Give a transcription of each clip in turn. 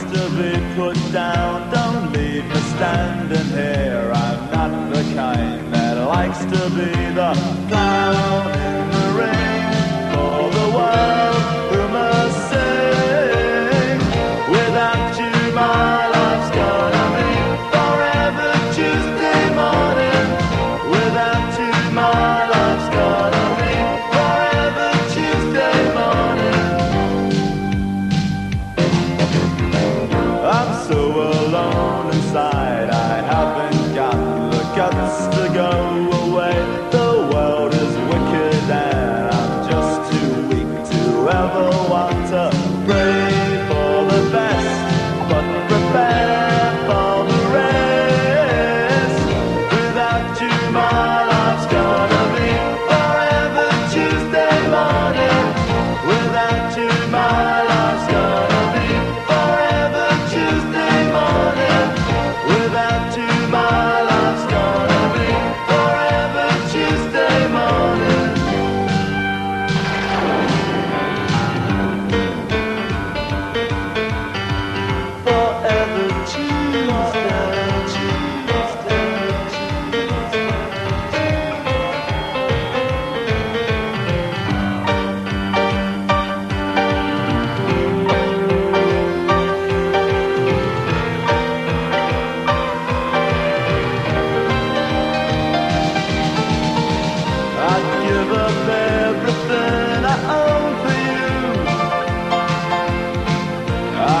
to be put down. Don't leave me standing here. I'm not the kind that likes to be the clown in the ring for the world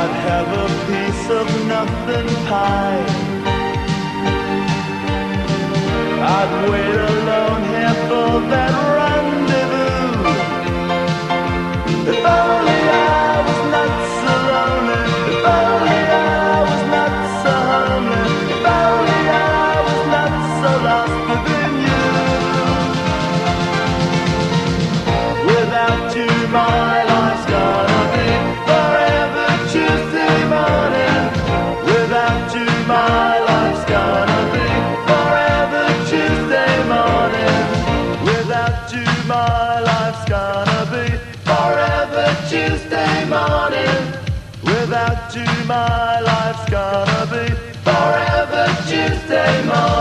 I'd have a piece of nothing pie. I'd wait alone here for that rendezvous. If only I was not so lonely. If only I was not so lonely. If only I was not so lost within you. Without you, my Morning. Without you, my life's gonna be forever Tuesday morning.